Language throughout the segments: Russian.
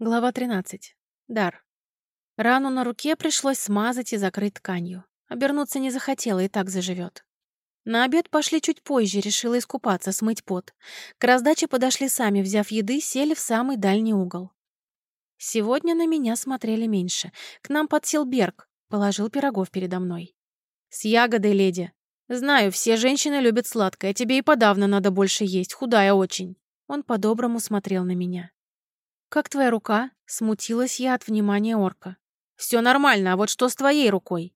Глава 13. Дар. Рану на руке пришлось смазать и закрыть тканью. Обернуться не захотела, и так заживет. На обед пошли чуть позже, решила искупаться, смыть пот. К раздаче подошли сами, взяв еды, сели в самый дальний угол. Сегодня на меня смотрели меньше. К нам подсел Берг, положил пирогов передо мной. «С ягодой, леди. Знаю, все женщины любят сладкое, тебе и подавно надо больше есть, худая очень». Он по-доброму смотрел на меня. «Как твоя рука?» — смутилась я от внимания орка. «Все нормально, а вот что с твоей рукой?»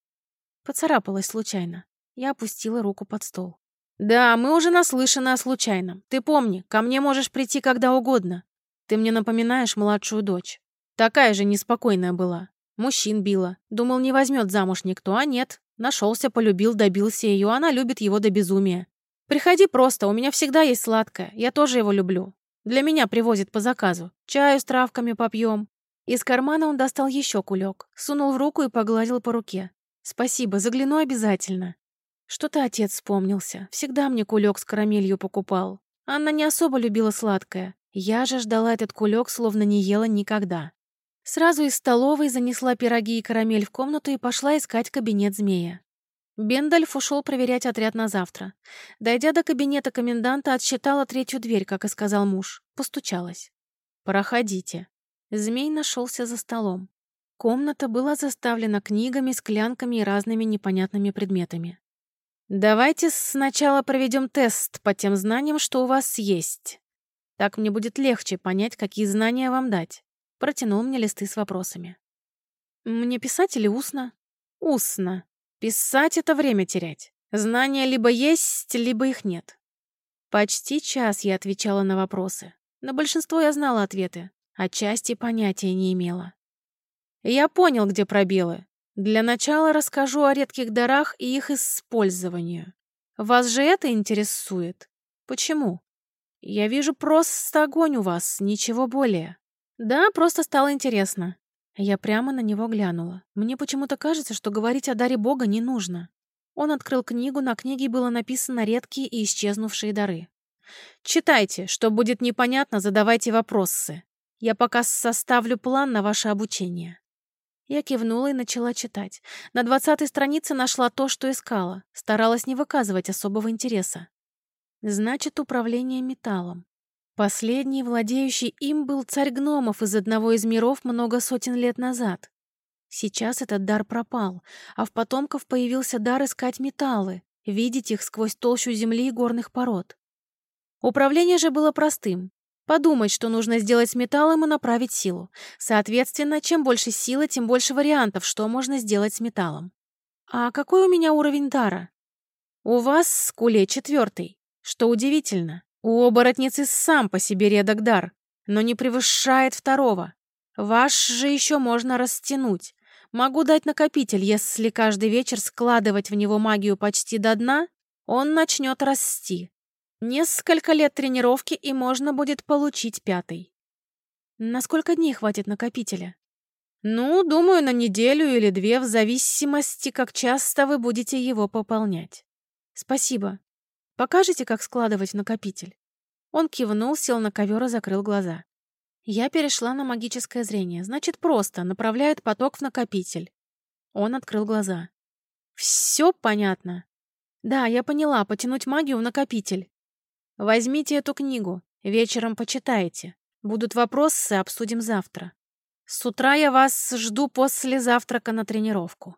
Поцарапалась случайно. Я опустила руку под стол. «Да, мы уже наслышаны о случайном. Ты помни, ко мне можешь прийти когда угодно. Ты мне напоминаешь младшую дочь. Такая же неспокойная была. Мужчин била. Думал, не возьмет замуж никто, а нет. Нашелся, полюбил, добился ее, она любит его до безумия. Приходи просто, у меня всегда есть сладкое. Я тоже его люблю. Для меня привозит по заказу. Чаю с травками попьем. Из кармана он достал еще кулек, сунул в руку и погладил по руке. «Спасибо, загляну обязательно». Что-то отец вспомнился. Всегда мне кулек с карамелью покупал. Анна не особо любила сладкое. Я же ждала этот кулек, словно не ела никогда. Сразу из столовой занесла пироги и карамель в комнату и пошла искать кабинет змея. Бендальф ушел проверять отряд на завтра. Дойдя до кабинета коменданта, отсчитала третью дверь, как и сказал муж. Постучалась. «Проходите». Змей нашелся за столом. Комната была заставлена книгами, склянками и разными непонятными предметами. «Давайте сначала проведем тест по тем знаниям, что у вас есть. Так мне будет легче понять, какие знания вам дать». Протянул мне листы с вопросами. «Мне писать или устно?» «Устно», Писать — это время терять. Знания либо есть, либо их нет. Почти час я отвечала на вопросы. На большинство я знала ответы, а части понятия не имела. Я понял, где пробелы. Для начала расскажу о редких дарах и их использованию. Вас же это интересует? Почему? Я вижу просто огонь у вас, ничего более. Да, просто стало интересно. Я прямо на него глянула. Мне почему-то кажется, что говорить о даре Бога не нужно. Он открыл книгу, на книге было написано «Редкие и исчезнувшие дары». «Читайте, что будет непонятно, задавайте вопросы. Я пока составлю план на ваше обучение». Я кивнула и начала читать. На двадцатой странице нашла то, что искала. Старалась не выказывать особого интереса. Значит, управление металлом. Последний, владеющий им, был царь гномов из одного из миров много сотен лет назад. Сейчас этот дар пропал, а в потомков появился дар искать металлы, видеть их сквозь толщу земли и горных пород. Управление же было простым. Подумать, что нужно сделать с металлом и направить силу. Соответственно, чем больше силы, тем больше вариантов, что можно сделать с металлом. А какой у меня уровень дара? У вас, Скуле, четвертый. Что удивительно. У оборотницы сам по себе редок дар, но не превышает второго. Ваш же еще можно растянуть. Могу дать накопитель, если каждый вечер складывать в него магию почти до дна, он начнет расти. Несколько лет тренировки, и можно будет получить пятый. На сколько дней хватит накопителя? Ну, думаю, на неделю или две, в зависимости, как часто вы будете его пополнять. Спасибо. Покажете, как складывать накопитель?» Он кивнул, сел на ковер и закрыл глаза. Я перешла на магическое зрение. Значит, просто направляет поток в накопитель. Он открыл глаза. «Все понятно?» «Да, я поняла. Потянуть магию в накопитель. Возьмите эту книгу. Вечером почитайте. Будут вопросы, обсудим завтра. С утра я вас жду после завтрака на тренировку».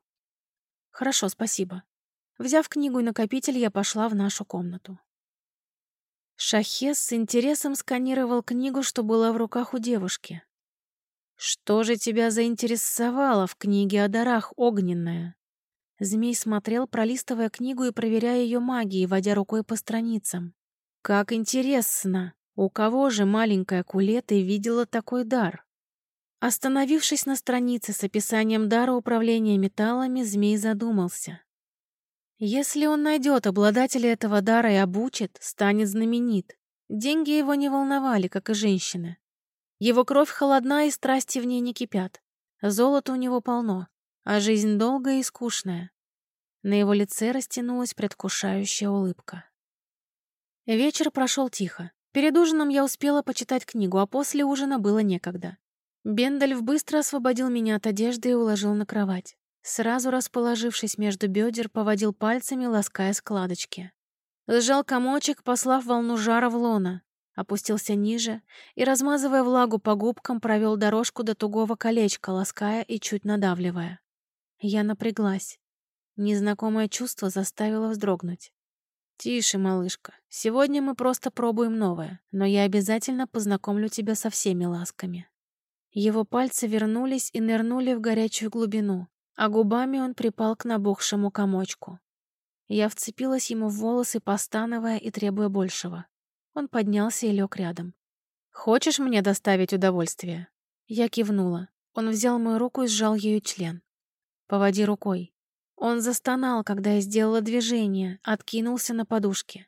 «Хорошо, спасибо». Взяв книгу и накопитель, я пошла в нашу комнату. Шахес с интересом сканировал книгу, что была в руках у девушки. «Что же тебя заинтересовало в книге о дарах, огненная?» Змей смотрел, пролистывая книгу и проверяя ее магией, водя рукой по страницам. «Как интересно! У кого же маленькая Кулета видела такой дар?» Остановившись на странице с описанием дара управления металлами, змей задумался. Если он найдет обладателя этого дара и обучит, станет знаменит. Деньги его не волновали, как и женщины. Его кровь холодна, и страсти в ней не кипят. Золота у него полно, а жизнь долгая и скучная. На его лице растянулась предвкушающая улыбка. Вечер прошел тихо. Перед ужином я успела почитать книгу, а после ужина было некогда. Бендальф быстро освободил меня от одежды и уложил на кровать. Сразу расположившись между бедер, поводил пальцами, лаская складочки. Сжал комочек, послав волну жара в лона, опустился ниже и, размазывая влагу по губкам, провел дорожку до тугого колечка, лаская и чуть надавливая. Я напряглась. Незнакомое чувство заставило вздрогнуть. «Тише, малышка. Сегодня мы просто пробуем новое, но я обязательно познакомлю тебя со всеми ласками». Его пальцы вернулись и нырнули в горячую глубину, а губами он припал к набухшему комочку. Я вцепилась ему в волосы, постановая и требуя большего. Он поднялся и лег рядом. «Хочешь мне доставить удовольствие?» Я кивнула. Он взял мою руку и сжал ею член. «Поводи рукой». Он застонал, когда я сделала движение, откинулся на подушке.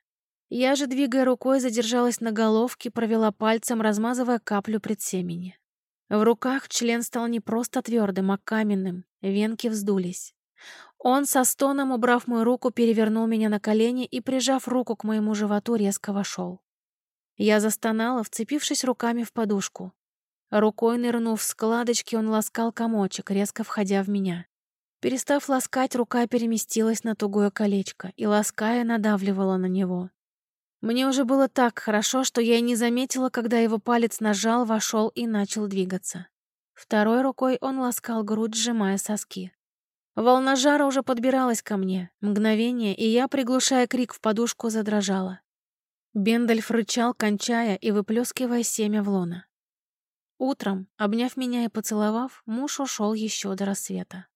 Я же, двигая рукой, задержалась на головке, провела пальцем, размазывая каплю предсемени. В руках член стал не просто твердым, а каменным, венки вздулись. Он со стоном, убрав мою руку, перевернул меня на колени и, прижав руку к моему животу, резко вошел. Я застонала, вцепившись руками в подушку. Рукой нырнув в складочки, он ласкал комочек, резко входя в меня. Перестав ласкать, рука переместилась на тугое колечко и, лаская, надавливала на него. Мне уже было так хорошо, что я и не заметила, когда его палец нажал, вошел и начал двигаться. Второй рукой он ласкал грудь, сжимая соски. Волна жара уже подбиралась ко мне. Мгновение, и я, приглушая крик в подушку, задрожала. Бендальф рычал, кончая и выплескивая семя в лона. Утром, обняв меня и поцеловав, муж ушел еще до рассвета.